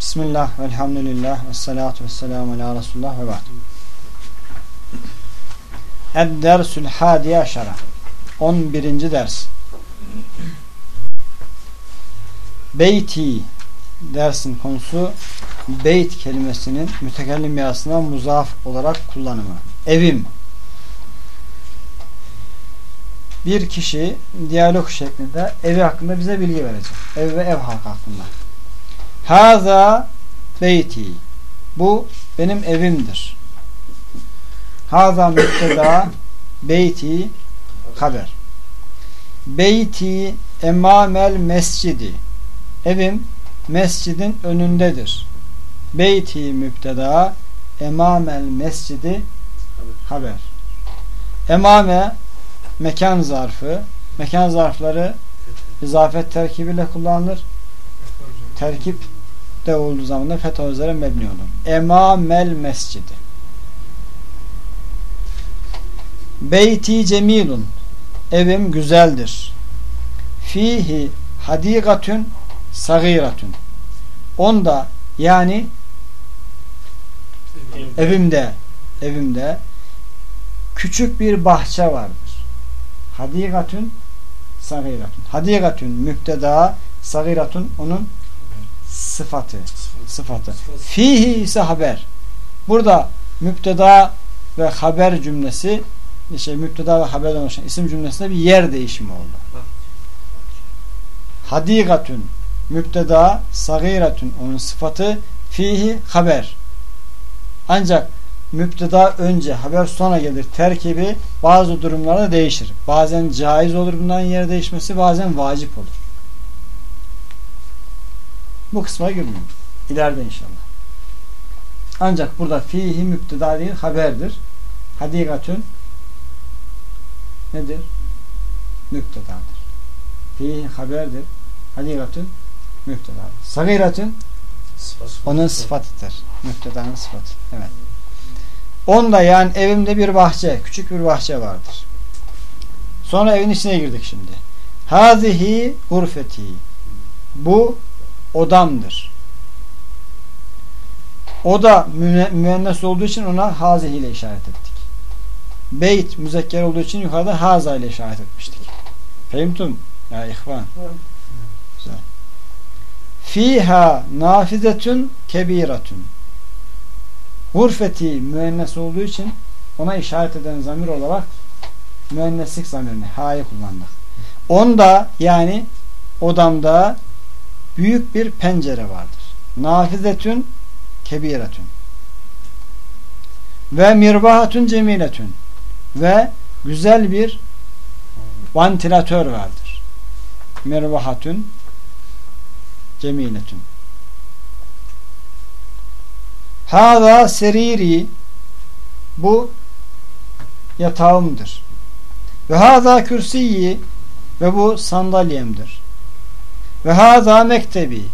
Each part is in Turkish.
Bismillah, velhamdülillah, ve salatu ve selamu ala Resulullah ve ba'd. Ed-dersül hadiye aşara. 11. ders. Beyti dersin konusu beyt kelimesinin mütekellim yasına muzaf olarak kullanımı. Evim. Bir kişi diyalog şeklinde evi hakkında bize bilgi verecek. Ev ve ev halkı hakkında. Haza beyti. Bu benim evimdir. Haza müfteda beyti haber. Beyti emamel mescidi. Evim mescidin önündedir. Beyti müpteda emamel mescidi haber. Emame mekan zarfı. Mekan zarfları izafet terkibiyle kullanılır. Terkip de olduğu zaman da fetha üzere mebni olur. Emamel mescidi. Beyti cemilun. Evim güzeldir. Fihi hadigatun sagiratun. Onda yani evimde evimde küçük bir bahçe vardır. Hadigatun sagiratun. Hadigatun müpteda sagiratun onun sıfatı. Sıfatı. Fihi ise haber. Burada müpteda ve haber cümlesi şey müpteda ve haberden oluşan isim cümlesinde bir yer değişimi oldu. Hadigatun müpteda sagiratun onun sıfatı fihi haber. Ancak müpteda önce haber sonra gelir. Terkibi bazı durumlarda değişir. Bazen caiz olur bunların yer değişmesi bazen vacip olur. Bu kısma girmiyor. İleride inşallah. Ancak burada fihi müpteda değil haberdir. Hadikatün nedir? Müptedadır. Fihi haberdir. Hadikatün müptedadır. Sagiratün onun sıfatıdır. Müptedanın sıfatı. Evet. Onda yani evimde bir bahçe, küçük bir bahçe vardır. Sonra evin içine girdik şimdi. Hazihi gurfeti. Bu odamdır. Oda müennes olduğu için ona hazihi ile işaret ettik. Beyt müzekker olduğu için yukarıda haza ile işaret etmiştik. Fehimtum? Ya ihvan. Güzel. Fiha nafizetun kebiratun. Gurfeti müennes olduğu için ona işaret eden zamir olarak müenneslik zamirini ha'yı kullandık. Onda yani odamda büyük bir pencere vardır. Nafizetün kebiretün ve mirbahatün cemiletün ve güzel bir vantilatör vardır. Mirbahatün cemiletün Hâzâ seriri bu yatağımdır. Ve hâzâ kürsiyi ve bu sandalyemdir. Ve hâzâ mektebi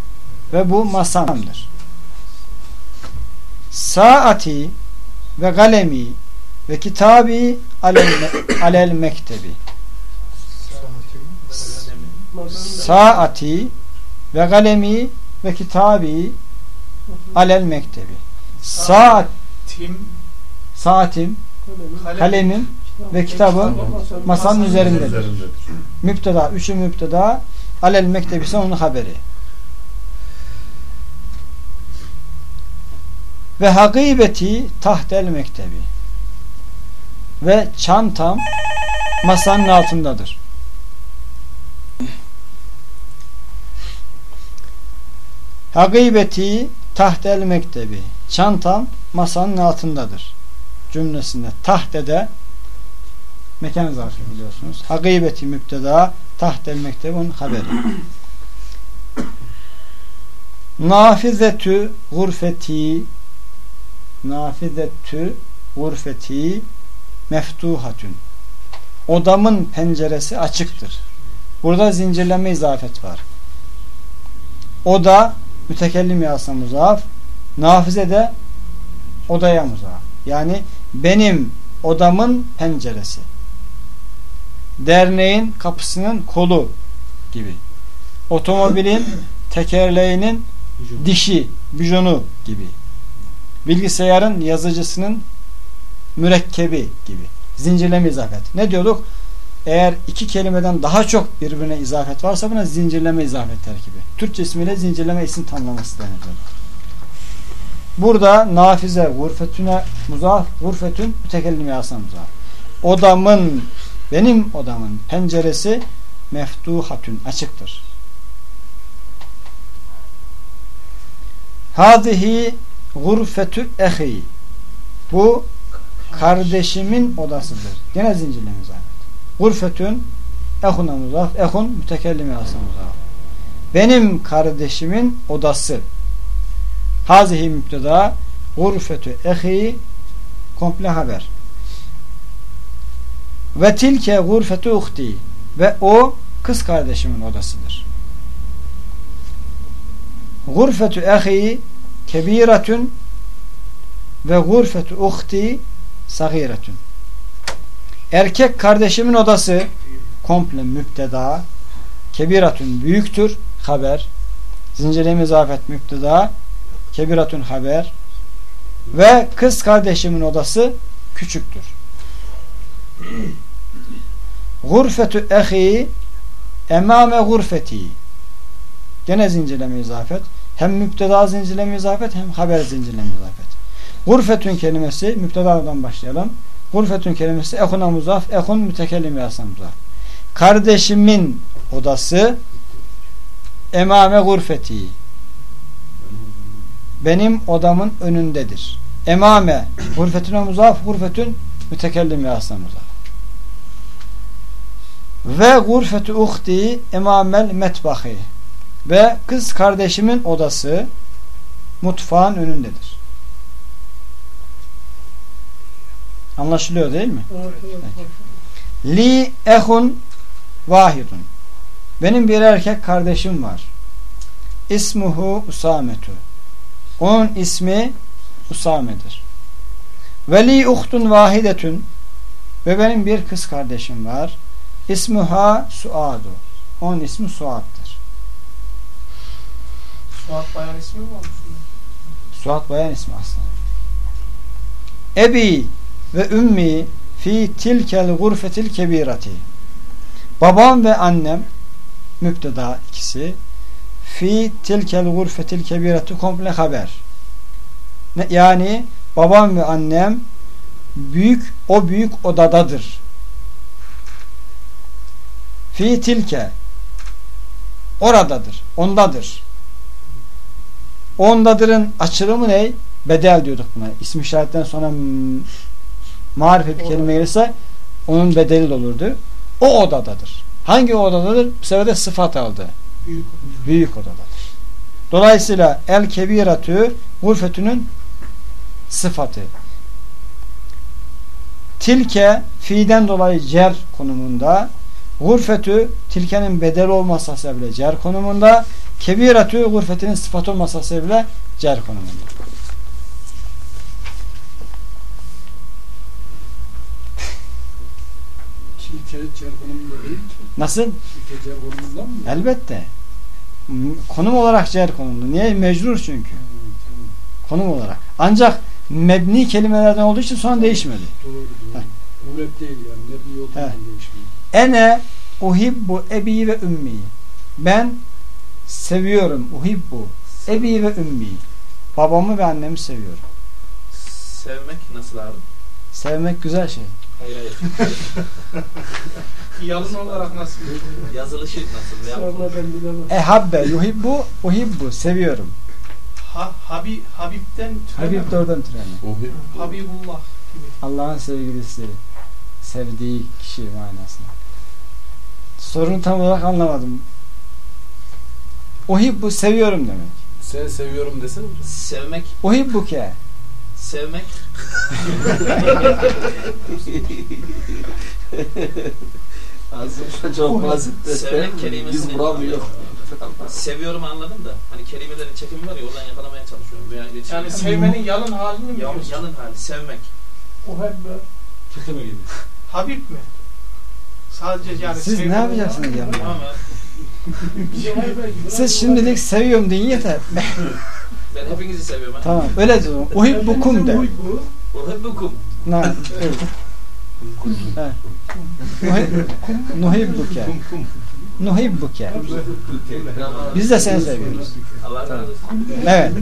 ve bu masamdır. Saati ve galemi ve kitabi alel, alel mektebi. Saati ve galemi ve kitabi alel mektebi. Saatim saatim kalemim ve kitabım masanın üzerindedir. Müpteda, üçü müpteda alel mektebisi onun haberi. Ve hakibeti tahtel mektebi. Ve çantam masanın altındadır. Hakibeti tahtel mektebi. Çantam masanın altındadır. Cümlesinde tahtede mekan zarfı biliyorsunuz. Hakibeti müpteda tahtel mektebi onun haberi. Nafizetü gurfeti nafizetü gurfeti meftuhatün odamın penceresi açıktır. Burada zincirleme izafet var. Oda mütekellim yasa muzaf nafize de odaya muzaf. Yani benim odamın penceresi. Derneğin kapısının kolu gibi. Otomobilin tekerleğinin dişi bijonu gibi. Bilgisayarın yazıcısının mürekkebi gibi. Zincirleme izafet. Ne diyorduk? Eğer iki kelimeden daha çok birbirine izafet varsa buna zincirleme izafet terkibi. Türkçe ismiyle zincirleme isim tamlaması denir. Burada nafize gurfetüne muzaf, gurfetün mütekellim yasam muzaf. Odamın, benim odamın penceresi meftuhatün, açıktır. Hadihi gurfetü ehi. Bu kardeşimin odasıdır. Gene zincirleme izafet. Gurfetün ehuna muzaf, ehun mütekellim yasam muzaf. Benim kardeşimin odası. Hazihi müpteda gurfetü ehi komple haber. Ve tilke gurfetü uhti ve o kız kardeşimin odasıdır. Gurfetü ehi kebiratun ve gurfetü uhti sagiretun. Erkek kardeşimin odası komple müpteda kebiratun büyüktür haber zincirleme izafet müpteda kebiratun haber ve kız kardeşimin odası küçüktür. Gurfetü ehi emame gurfeti gene zincirleme izafet hem müpteda zincirleme izafet hem haber zincirleme izafet. Gurfetün kelimesi müptedadan başlayalım. Gurfetün kelimesi ehuna muzaf ehun mütekellim yasan muzaf. Kardeşimin odası emame gurfeti benim odamın önündedir. Emame gurfetüne muzaf gurfetün mütekellim yasına muzaf. Ve gurfetü uhti emamel metbahi ve kız kardeşimin odası mutfağın önündedir. Anlaşılıyor değil mi? Li ehun vahidun. Benim bir erkek kardeşim var. İsmuhu Usametu. Onun ismi Usame'dir. Veli uhtun vahidetün ve benim bir kız kardeşim var. İsmuha Suadu. Onun ismi Suad'dır. Suat bayan ismi mi olmuş? Suat bayan ismi aslında. Ebi ve ümmi fi tilkel gurfetil kebirati. Babam ve annem müpteda ikisi fi tilkel gurfetil kebirati komple haber. Yani babam ve annem büyük o büyük odadadır. Fi tilke oradadır. Ondadır. Ondadırın açılımı ne? Bedel diyorduk buna. İsim işaretten sonra marife bir kelime gelirse onun bedeli de olurdu. O odadadır. Hangi odadadır? Bu sefer de sıfat aldı. Büyük. Büyük odadadır. Dolayısıyla el kebiratü gurfetünün sıfatı. Tilke fiiden dolayı cer konumunda gurfetü tilkenin bedeli olmasa sebebiyle cer konumunda kebiratü gurfetinin sıfatı olmasa sebebiyle cer konumunda. Cer konumunda değil ki. Nasıl? Cer mı? Elbette. Konum olarak cer konumunda. Niye? Mecrur çünkü. Tamam. Konum olarak. Ancak mebni kelimelerden olduğu için sonra değişmedi. Doğru doğru. O hep değil yani. Nebni olduğundan He. değişmiyor. Ene uhibbu ebi ve ümmi. Ben seviyorum. Uhibbu ebi ve ümmi. Babamı ve annemi seviyorum. Sevmek nasıl abi? Sevmek güzel şey. Hayır hayır. Yalın olarak nasıl? Yazılışı nasıl? Ya, Vallahi ben bilemem. Ehabbe yuhibbu uhibbu seviyorum. Ha, Habi, Habib'den türeme. Habib de oradan türeme. Habibullah gibi. Allah'ın sevgilisi. Sevdiği kişi manasında. Sorunu tam olarak anlamadım. Uhibbu seviyorum demek. Sen seviyorum desene. sevmek, Uhibbuke. sevmek Aslında çok basit de Sevmek kelimesini- biz vuramıyor. seviyorum anladım da hani kelimelerin çekimi var ya oradan yakalamaya çalışıyorum. Veya Yani sevmenin yalın halini mi Yalın, diyorsun? yalın hali sevmek. O hep böyle. Keteme gibi. Habib mi? Sadece yani Siz ne yapacaksınız yani? Siz şimdilik seviyorum deyin yeter. Ben hepinizi seviyorum. ha. Tamam. Öyle de o. Uhibbukum de. Bu. Uhibbukum. Na, evet. Evet. Nuhi- Nuhibbuke. Nuhibbuke. Biz de seni seviyoruz. Allah razı olsun. Evet.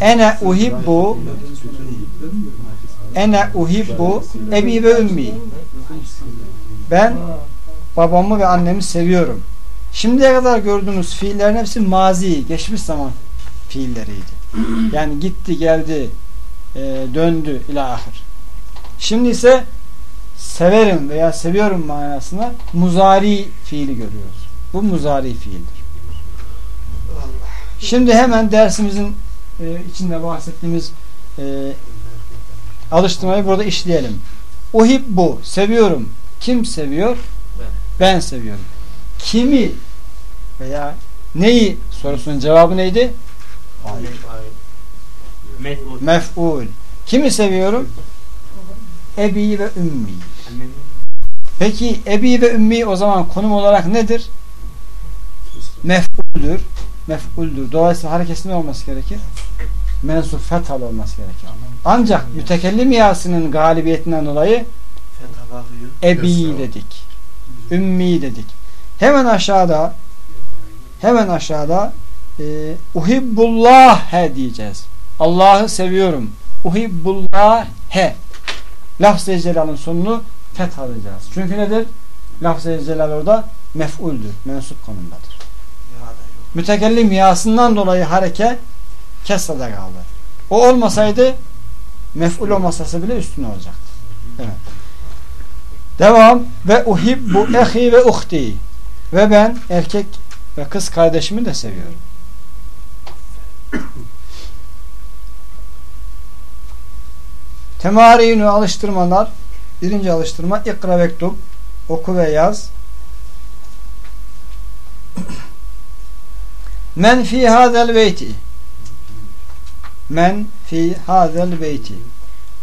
Ene uhibbu Ene uhibbu ebi ve ümmi. Ben babamı ve annemi seviyorum. Şimdiye kadar gördüğümüz fiillerin hepsi mazi, geçmiş zaman fiilleriydi. Yani gitti, geldi, e, döndü ila ahir. Şimdi ise severim veya seviyorum manasına muzari fiili görüyoruz. Bu muzari fiildir. Şimdi hemen dersimizin e, içinde bahsettiğimiz e, alıştırmayı burada işleyelim. Uhibbu, seviyorum. Kim seviyor? Ben. Ben seviyorum. Kimi veya neyi sorusunun cevabı neydi? Mef'ul. Mef'ul. Kimi seviyorum? Ebi ve ümmi. Peki ebi ve ümmi o zaman konum olarak nedir? Mef'uldür. Mef'uldür. Dolayısıyla hareketli ne olması gerekir? Mensup fethalı olması gerekir. Ancak mütekellim yasının galibiyetinden dolayı ebi dedik. Ümmi dedik. Hemen aşağıda hemen aşağıda e, uhibbullah he diyeceğiz. Allah'ı seviyorum. Uhibbullah he. Lafz-ı celalın sonunu fethalayacağız. Çünkü nedir? Lafz-ı celal orada mef'uldür. Mensup konumdadır. Mütekellim yasından dolayı hareke kesrada kaldı. O olmasaydı mef'ul olmasası bile üstüne olacaktı. Evet. Devam. Ve uhibbu ehi ve uhti. Ve ben erkek ve kız kardeşimi de seviyorum. Temarinu alıştırmalar. Birinci alıştırma ikra vektub. Oku ve yaz. Men fi hadel beyti. Men fi hadel beyti.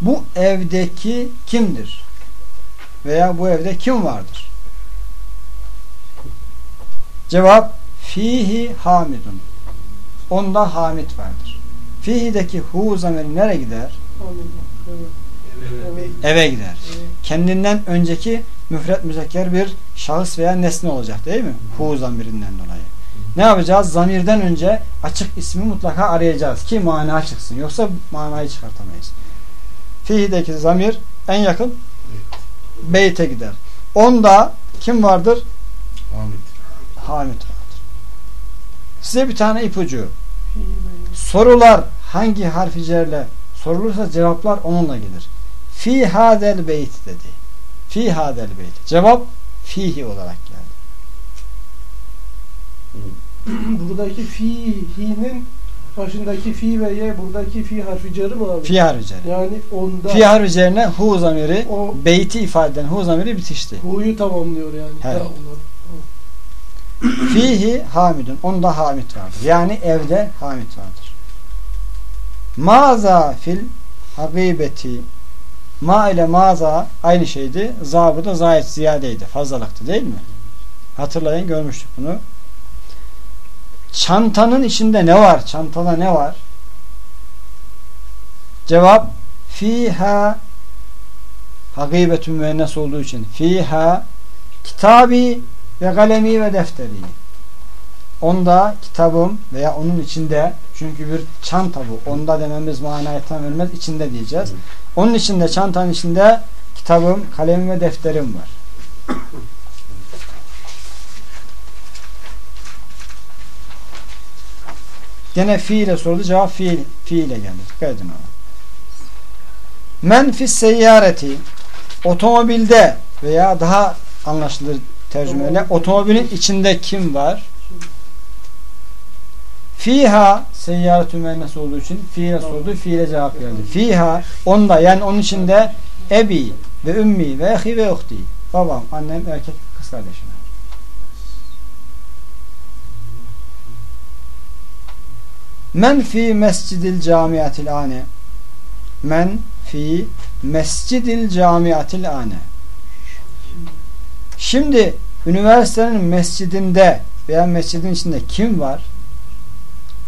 Bu evdeki kimdir? Veya bu evde kim vardır? Cevap fihi hamidun. Onda hamid vardır. Fihi'deki hu zamiri nereye gider? Eve gider. Kendinden önceki müfret müzekker bir şahıs veya nesne olacak değil mi? Hu zamirinden dolayı. Ne yapacağız? Zamirden önce açık ismi mutlaka arayacağız ki mana çıksın. Yoksa manayı çıkartamayız. Fihi'deki zamir en yakın beyte gider. Onda kim vardır? Hamid vardır. Size bir tane ipucu. Sorular hangi harfi cerle sorulursa cevaplar onunla gelir. Fi hadel beyt dedi. Fi hadel beyt. Cevap fihi olarak geldi. Buradaki fi, hi'nin başındaki fi ve ye buradaki fi harfi carı mı abi? Fi harfi cerle. Yani onda Fi harfi cerine hu zamiri O- beyti ifade eden hu zamiri bitişti. hu'yu tamamlıyor yani. Evet. Fihi hamidun. Onda hamid vardır. Yani evde hamid vardır. Maza fil hakibeti ma ile maza aynı şeydi. Za burada zayet ziyadeydi. Fazlalıktı değil mi? Hatırlayın görmüştük bunu. Çantanın içinde ne var? Çantada ne var? Cevap fiha hakibetün müennes olduğu için fiha kitabi ve kalemi ve defteri. Onda kitabım veya onun içinde çünkü bir çanta bu. Onda dememiz manayı tam vermez. içinde diyeceğiz. Onun içinde çantanın içinde kitabım, kalemim ve defterim var. Gene fiile sordu. Cevap fiil, fiile geldi. Dikkat edin ona. Men fis seyyareti otomobilde veya daha anlaşılır tercümeyle otomobilin içinde kim var? Fiha seyyaretü müennes olduğu için fiile sordu. Fiile cevap geldi. Fiha onda yani onun içinde ebi ve ümmi ve ehi ve uhti. Babam, annem, erkek, kız kardeşim. Men fi mescidil camiatil ane. Men fi mescidil camiatil ane. Şimdi üniversitenin mescidinde veya mescidin içinde kim var?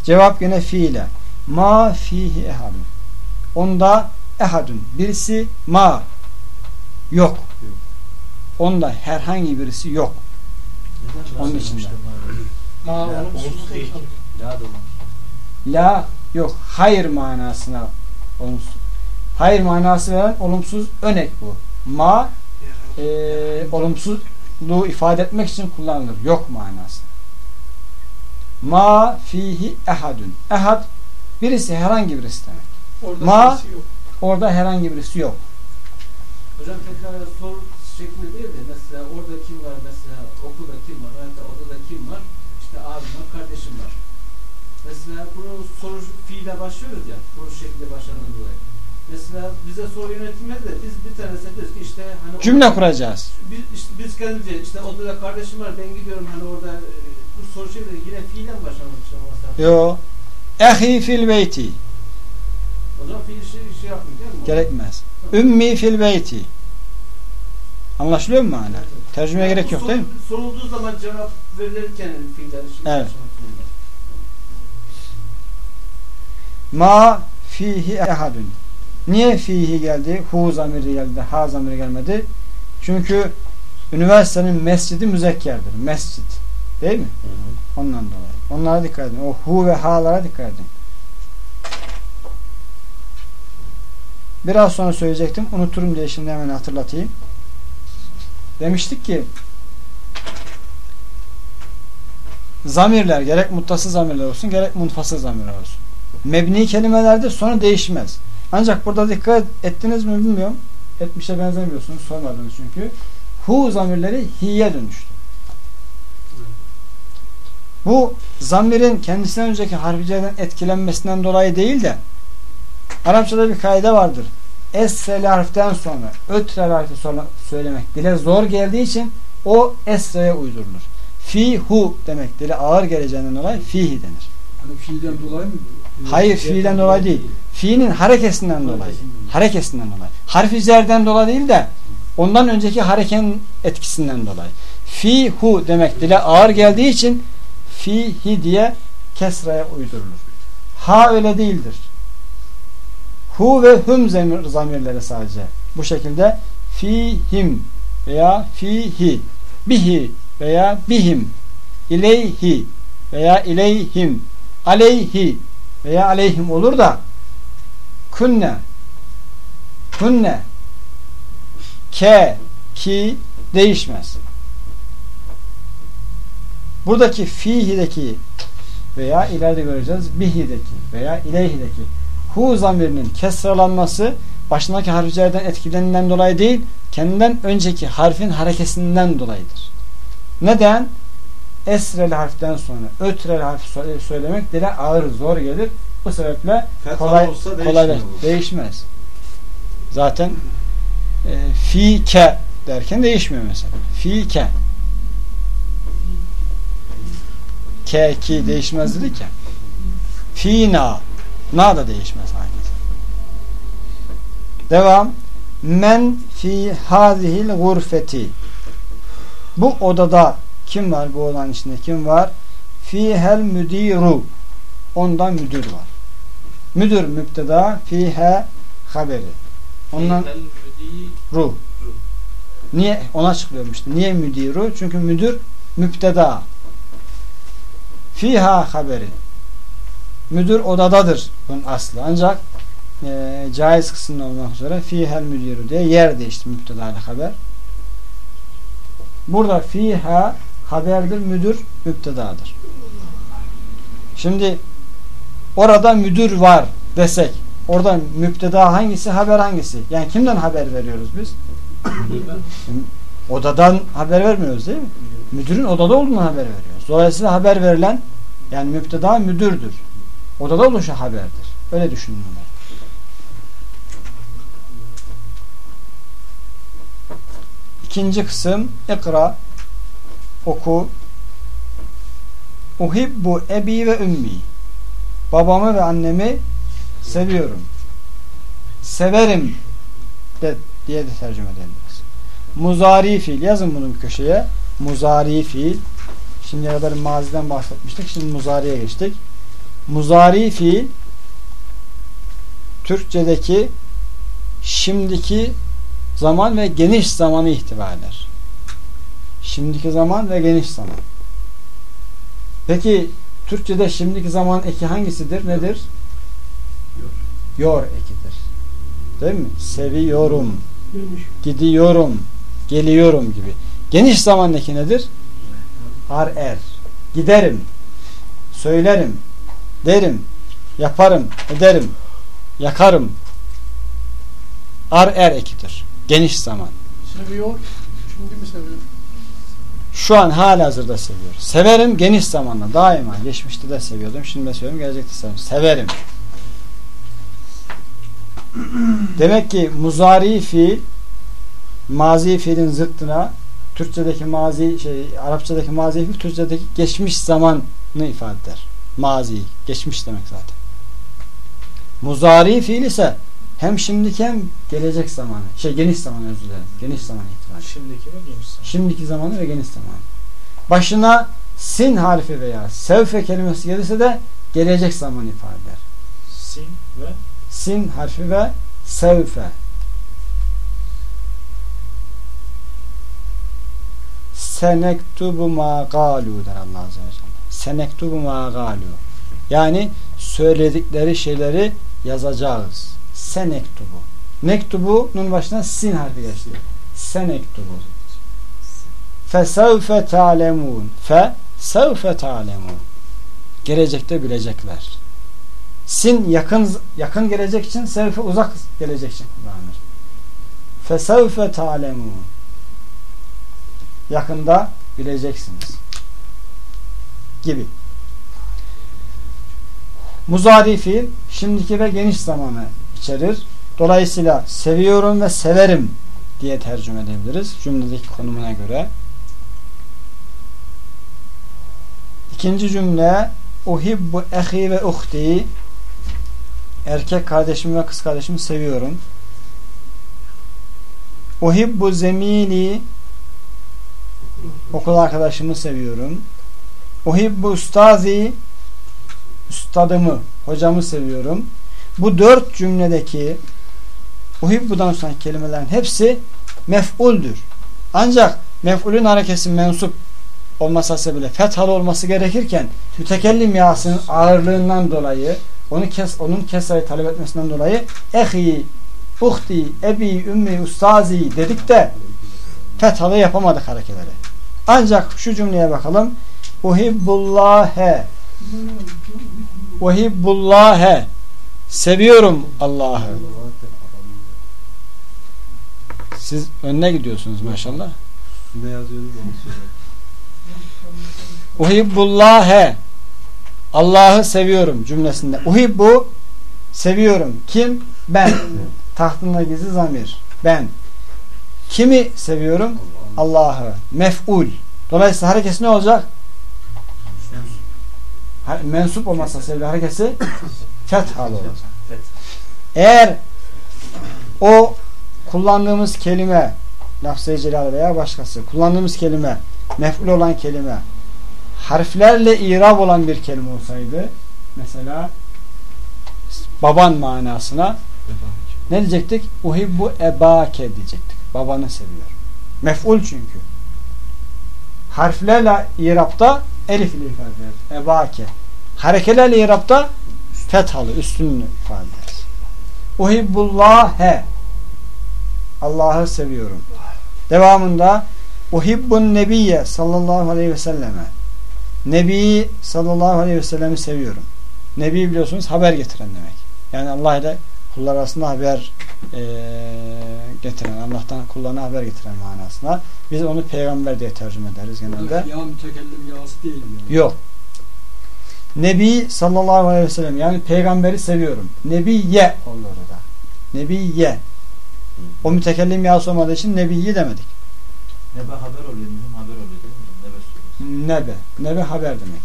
Cevap yine fiile. ma fihi ehadun. Onda ehadun birisi ma yok. Onda herhangi birisi yok. Onun içinde. Ma olumsuz değil. La yok. Hayır manasına olumsuz. Hayır manası veren olumsuz önek bu. Ma e, olumsuzluğu ifade etmek için kullanılır. Yok manası. Ma fihi ehadun. Ehad birisi herhangi birisi demek. Orada Ma-. Orada herhangi birisi yok. Hocam tekrar soru şeklinde değil de mesela orada kim var mesela okulda kim var hayatta odada kim var işte abim var kardeşim var. Mesela bunu soru fiile başlıyoruz ya soru şeklinde başladığından dolayı. Mesela bize soru yönetilmez de biz bir tanesine diyoruz ki işte hani Cümle kuracağız. biz, işte, biz kendimize işte odada kardeşim var ben gidiyorum hani orada e, bu soru şeklinde yine fiile mi başlamak için lazım? Yo. Ehi fil beyti. O zaman fiil şey, şey yapmıyor değil mi? Gerekmez. Ümmi fil beyti. Anlaşılıyor mu mana? Tercümeye gerek yok değil mi? Sorulduğu zaman cevap verilirken fiiller Evet. başlamak Ma fihi ehadun. Niye fihi geldi? Hu zamiri geldi. Ha zamiri gelmedi. Çünkü üniversitenin mescidi müzekkerdir. Mescid. Değil mi? Ondan dolayı. Onlara dikkat edin. O hu ve ha'lara dikkat edin. Biraz sonra söyleyecektim. Unuturum diye şimdi hemen hatırlatayım. Demiştik ki zamirler gerek muttası zamirler olsun gerek munfasıl zamirler olsun. Mebni kelimelerde sonu değişmez. Ancak burada dikkat ettiniz mi bilmiyorum. Etmişe benzemiyorsunuz. Sormadınız çünkü. Hu zamirleri hi'ye dönüştü. Bu zamirin kendisinden önceki harficerden etkilenmesinden dolayı değil de Arapçada bir kaide vardır. Esreli harften sonra ötrel harfi sonra söylemek dile zor geldiği için o esreye uydurulur. Fi hu demek dile ağır geleceğinden dolayı fihi denir. Hani fiilden dolayı mı? Hayır fiilden dolayı değil. Fiilin harekesinden dolayı. Harekesinden dolayı. Harfi zerden dolayı değil de ondan önceki harekenin etkisinden dolayı. Fi hu demek dile ağır geldiği için fihi diye kesraya uydurulur. Ha öyle değildir. Hu ve hum zamir, zamirleri sadece. Bu şekilde fihim veya fihi bihi veya bihim ileyhi veya ileyhim aleyhi veya aleyhim olur da kunne kunne ke ki değişmez. Buradaki fihi'deki veya ileride göreceğiz bihi'deki veya ileyhi'deki hu zamirinin kesralanması başındaki harflerden etkileninden dolayı değil kendinden önceki harfin harekesinden dolayıdır. Neden? Esreli harften sonra ötreli harfi sö- söylemek dile ağır zor gelir. Bu sebeple Fetha kolay kolay değişmiyor bu. değişmez. Zaten e, fike derken değişmiyor mesela. Fike. Ke ki değişmez dedik ya. Fina. Na da değişmez aynı. Devam. Men fi hazihil gurfeti. Bu odada kim var bu odanın içinde kim var? Fihel müdiru. Ondan müdür var. Müdür müpteda fihe haberi. Ondan Fiilel müdi- ru. Niye? Ona açıklıyorum işte. Niye müdiru? Çünkü müdür müpteda. Fiha haberi. Müdür odadadır bunun aslı. Ancak e, caiz kısmında olmak üzere fihel müdiru diye yer değişti müpteda ile haber. Burada fiha haberdir, müdür müptedadır. Şimdi orada müdür var desek orada müpteda hangisi, haber hangisi? Yani kimden haber veriyoruz biz? Odadan haber vermiyoruz değil mi? Müdürün odada olduğunu haber veriyoruz. Dolayısıyla haber verilen yani müpteda müdürdür. Odada oluşu haberdir. Öyle düşünüyorlar. İkinci kısım ikra oku Uhibbu ebi ve ümmi babamı ve annemi seviyorum. Severim de, diye de tercüme edebiliriz. Muzari fiil. Yazın bunu bir köşeye. Muzari fiil. Şimdiye kadar maziden bahsetmiştik. Şimdi muzariye geçtik. Muzari fiil Türkçedeki şimdiki zaman ve geniş zamanı ihtiva eder. Şimdiki zaman ve geniş zaman. Peki Türkçede şimdiki zaman eki hangisidir? Nedir? Yor ekidir. Değil mi? Seviyorum, gidiyorum, geliyorum gibi. Geniş zaman eki nedir? Ar er. Giderim, söylerim, derim, yaparım, ederim, yakarım. Ar er ekidir. Geniş zaman. Seviyor. Şimdi mi seviyor? Şu an hala hazırda seviyorum. Severim geniş zamanla daima. Geçmişte de seviyordum. Şimdi de seviyorum. Gelecekte seviyorum. Severim. Demek ki muzari fiil mazi fiilin zıttına Türkçedeki mazi şey Arapçadaki mazi fiil Türkçedeki geçmiş zamanı ifade eder. Mazi. Geçmiş demek zaten. Muzari fiil ise hem şimdiki hem gelecek zamanı. Şey geniş zaman özür dilerim. Geniş zaman itibariyle. Şimdiki ve geniş zaman. Şimdiki zamanı ve geniş zamanı. Başına sin harfi veya sevfe kelimesi gelirse de gelecek zaman ifade eder. Sin ve Sin harfi ve sevfe. Senektubu ma galu der Allah Azze ve Celle. Senektubu ma galu. Yani söyledikleri şeyleri yazacağız. Senektubu. Nektubu'nun başına sin harfi geçti. Senektubu. Fesevfe ta'lemun. Fe sevfe ta'lemun. Gelecekte bilecekler. Sin yakın yakın gelecek için, sevfe uzak gelecek için kullanılır. Fesevfe ta'lemun. Yakında bileceksiniz. Gibi. Muzari fiil şimdiki ve geniş zamanı içerir. Dolayısıyla seviyorum ve severim diye tercüme edebiliriz cümledeki konumuna göre. İkinci cümle uhibbu ehi ve uhti erkek kardeşimi ve kız kardeşimi seviyorum. Uhibbu zemili okul arkadaşımı seviyorum. Uhibbu ustazi üstadımı, hocamı seviyorum. Bu dört cümledeki uhibbudan sonra kelimelerin hepsi mef'uldür. Ancak mef'ulün harekesi mensup olmasa sebebiyle fethalı olması gerekirken mütekellim yasının ağırlığından dolayı onu kes, onun kesrayı talep etmesinden dolayı ehi, uhti, ebi, ümmi, ustazi dedik de fethalı yapamadık harekeleri. Ancak şu cümleye bakalım. Uhibbullâhe Uhibbullâhe Seviyorum Allah'ı. Siz önüne gidiyorsunuz maşallah. Ne yazıyoruz onu. Uhibbullâhe Allah'ı seviyorum cümlesinde. Uhibbu seviyorum. Kim? Ben. Tahtında gizli zamir. Ben. Kimi seviyorum? Allah'ı. Mef'ul. Dolayısıyla harekesi ne olacak? Mensup olmazsa sevgi harekesi fethalı olacak. Eğer o kullandığımız kelime lafz-ı celal veya başkası kullandığımız kelime mef'ul olan kelime harflerle irab olan bir kelime olsaydı mesela baban manasına ne diyecektik? Uhibbu ebake diyecektik. Babanı seviyor. Mef'ul çünkü. Harflerle irapta elif ile ifade eder. Ebake. Harekelerle irapta fethalı, üstünlüğü ifade eder. Uhibbullâhe Allah'ı seviyorum. Devamında Uhibbun Nebiye sallallahu aleyhi ve selleme Nebi sallallahu aleyhi ve sellemi seviyorum. Nebi biliyorsunuz haber getiren demek. Yani Allah ile kullar arasında haber e, getiren, Allah'tan kullarına haber getiren manasına. Biz onu peygamber diye tercüme ederiz genelde. Ya mütekellim yası değil yani. Yok. Nebi sallallahu aleyhi ve sellem yani peygamberi seviyorum. Nebiye olur orada. Nebiye. O mütekellim yası olmadığı için nebiyi demedik. Nebe haber oluyor, mühim haber oluyor değil mi? Nebe suresi. Nebe. Nebe haber demek.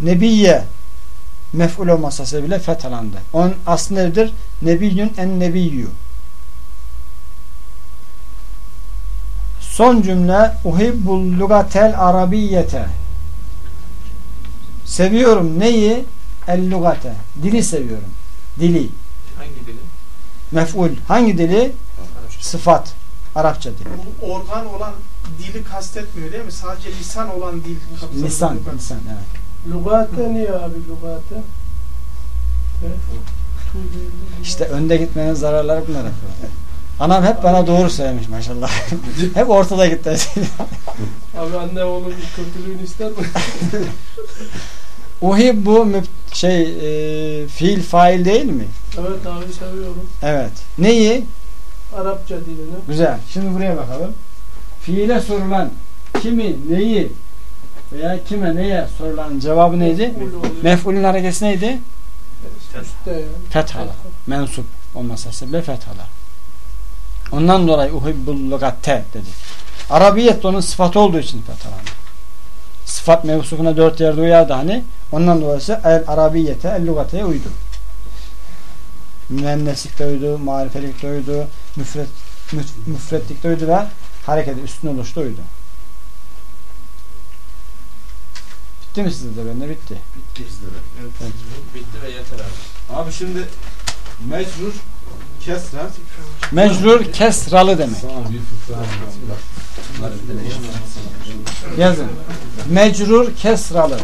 Nebiye mef'ul olmasa sebebiyle fethalandı. Onun aslı nedir? Nebiyyün en nebiyyü. Son cümle uhibbul lugatel arabiyyete Seviyorum neyi? El lugate. Dili seviyorum. Dili. Hangi dili? Mef'ul. Hangi dili? Sıfat. Arapça dili. Bu organ olan dili kastetmiyor değil mi? Sadece lisan olan dil. Lisan. Lisan evet. Lugate niye abi lugate? Evet. İşte önde gitmenin zararları bunlar hep. Anam hep bana doğru söylemiş maşallah. hep ortada gitti. Abi anne oğlum kötülüğünü ister mi? Uhibbu müb- şey e, fiil fail değil mi? evet abi seviyorum. Evet. Neyi? Arapça dilini. Güzel. Şimdi buraya bakalım. Fiile sorulan kimi, neyi veya kime, neye sorulan cevabı neydi? Mef'ulün harekesi neydi? Fethala. Mensup olması sebeple fethala. Ondan dolayı uhibbul lugatte dedik. Arabiyet onun sıfatı olduğu için fethalandı. Sıfat mevsufuna dört yerde uyardı hani. Ondan dolayı el arabiyete, el lugateye uydu. Müenneslikte uydu, marifelikte uydu, müfret, müf- müfretlikte uydu ve hareketi üstün oluşta uydu. Bitti mi sizde de? Bende bitti. Evet. Bitti ve yeter abi. Abi şimdi mecrur kesra Mecrur kesralı demek. Yazın. Mecrur kesralı.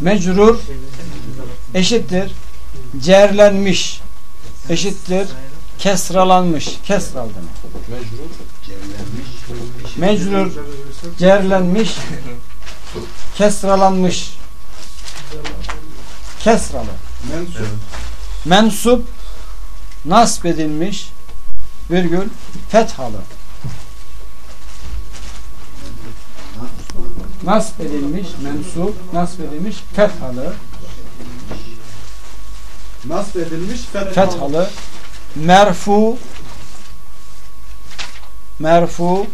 Mecrur eşittir cerlenmiş eşittir kesralanmış. Kesral demek. Mecrur cerlenmiş kesralanmış kesralı. mensup. Mensup nasb edilmiş virgül fethalı. Nasb edilmiş mensup nasb edilmiş fethalı. Nasb edilmiş fethalı. fethalı. Merfu merfu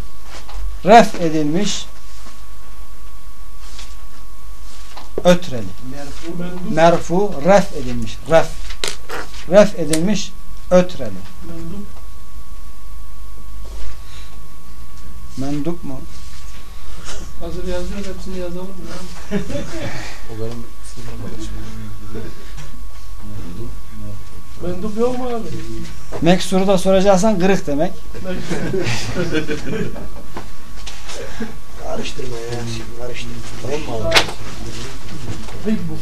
ref edilmiş ötreli merfu ref edilmiş ref ref edilmiş ötreli Mendup. mendup mu Hazır yazıyoruz hepsini yazalım ya. Mendup yok mu abi? meksuru da soracaksan kırık demek Karıştırma ya. Karıştırma. Tamam mı abi? Hibbu.